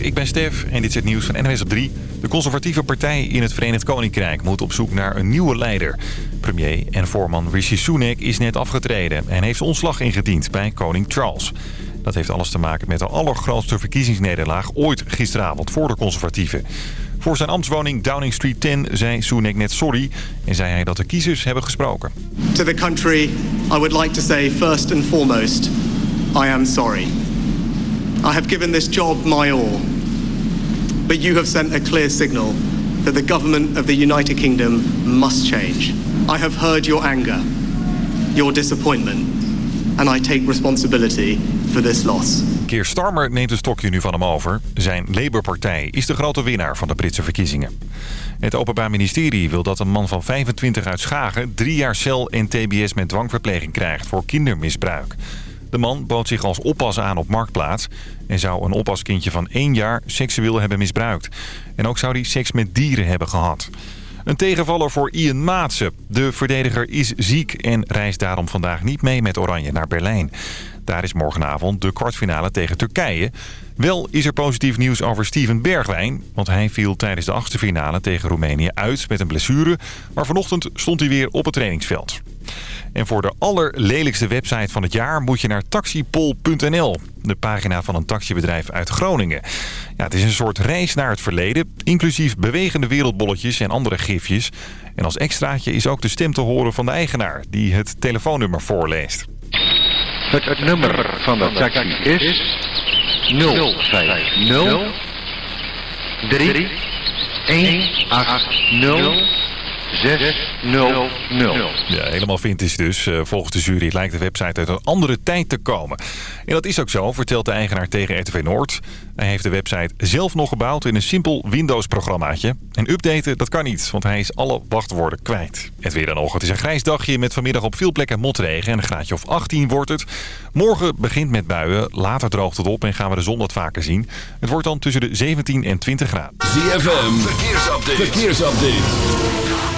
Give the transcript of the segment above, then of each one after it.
Ik ben Stef en dit is het nieuws van NWS op 3. De conservatieve partij in het Verenigd Koninkrijk moet op zoek naar een nieuwe leider. Premier en voorman Rishi Sunak is net afgetreden en heeft ontslag ingediend bij koning Charles. Dat heeft alles te maken met de allergrootste verkiezingsnederlaag ooit gisteravond voor de conservatieven. Voor zijn ambtswoning Downing Street 10 zei Sunak net sorry en zei hij dat de kiezers hebben gesproken. To the country, I would like to say first and foremost, I am sorry. I have given this job my all. But you have sent a clear signal that the government of the United Kingdom must change. I have heard your anger, your disappointment, and I take responsibility for this loss. Keir Starmer neemt een stokje nu van hem over. Zijn Labour-partij is de grote winnaar van de Britse verkiezingen. Het Openbaar Ministerie wil dat een man van 25 uit Schagen... drie jaar cel en tbs met dwangverpleging krijgt voor kindermisbruik. De man bood zich als oppas aan op Marktplaats... en zou een oppaskindje van één jaar seksueel hebben misbruikt. En ook zou hij seks met dieren hebben gehad. Een tegenvaller voor Ian Maatsen. De verdediger is ziek en reist daarom vandaag niet mee met Oranje naar Berlijn. Daar is morgenavond de kwartfinale tegen Turkije. Wel is er positief nieuws over Steven Bergwijn. Want hij viel tijdens de achtste finale tegen Roemenië uit met een blessure. Maar vanochtend stond hij weer op het trainingsveld. En voor de allerlelijkste website van het jaar moet je naar taxipol.nl. De pagina van een taxibedrijf uit Groningen. Ja, het is een soort reis naar het verleden. Inclusief bewegende wereldbolletjes en andere gifjes. En als extraatje is ook de stem te horen van de eigenaar. Die het telefoonnummer voorleest. Het, het nummer van de taxi is 050 3 180 600. Ja, helemaal vintage dus. Eh, volgens de jury lijkt de website uit een andere tijd te komen. En dat is ook zo, vertelt de eigenaar tegen RTV Noord. Hij heeft de website zelf nog gebouwd in een simpel Windows-programmaatje. En updaten, dat kan niet, want hij is alle wachtwoorden kwijt. Het weer dan nog. Het is een grijs dagje met vanmiddag op veel plekken motregen. En een graadje of 18 wordt het. Morgen begint met buien, later droogt het op en gaan we de zon wat vaker zien. Het wordt dan tussen de 17 en 20 graden. ZFM, verkeersupdate. verkeersupdate.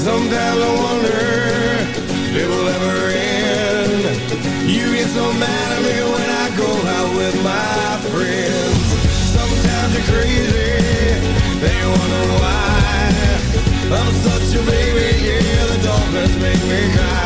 Sometimes I wonder if it will ever end. You get so mad at me when I go out with my friends. Sometimes you're crazy, they wonder why. I'm such a baby, yeah, the dolphins make me cry.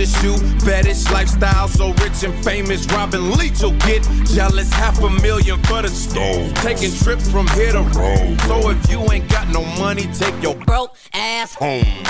richest, you fetish lifestyle so rich and famous. Robin Leach will get jealous, half a million for the stove. Taking trips from here to Rome. So if you ain't got no money, take your broke ass home.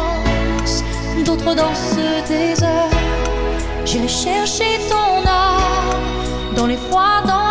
d'autres dans ce désert. J'ai cherché ton âme dans les froids, dans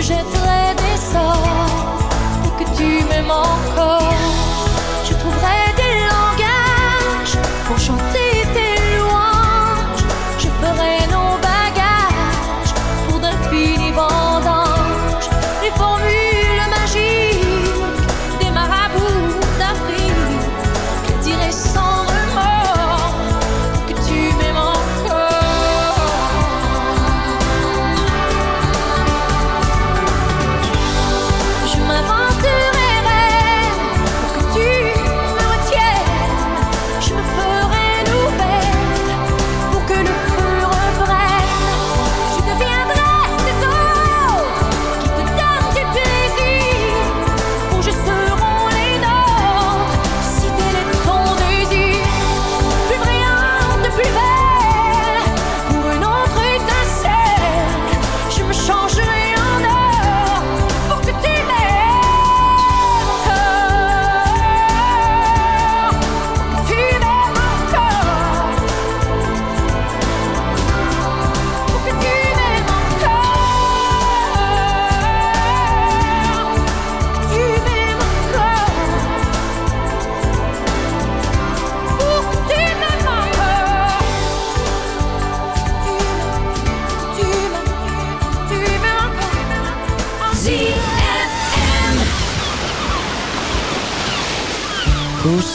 je jetterai des sorts pour que tu m'aimes encore.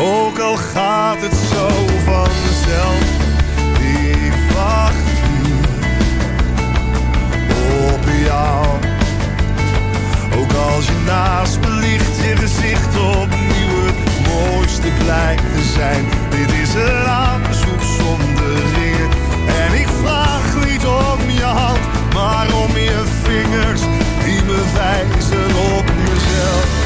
Ook al gaat het zo vanzelf, ik wacht nu op jou. Ook als je naast me ligt, je gezicht opnieuw het mooiste blijkt te zijn. Dit is een aanzoek zonder eer. En ik vraag niet om je hand, maar om je vingers die me wijzen op jezelf.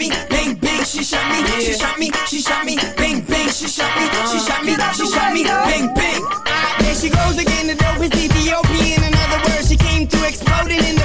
Bing bang bang, she shot me, she shot me, she shot me, bang bang, she shot me, she shot me, she shot me, bang bang. There she goes again, the dope is Ethiopian. In other words, she came to explode it in the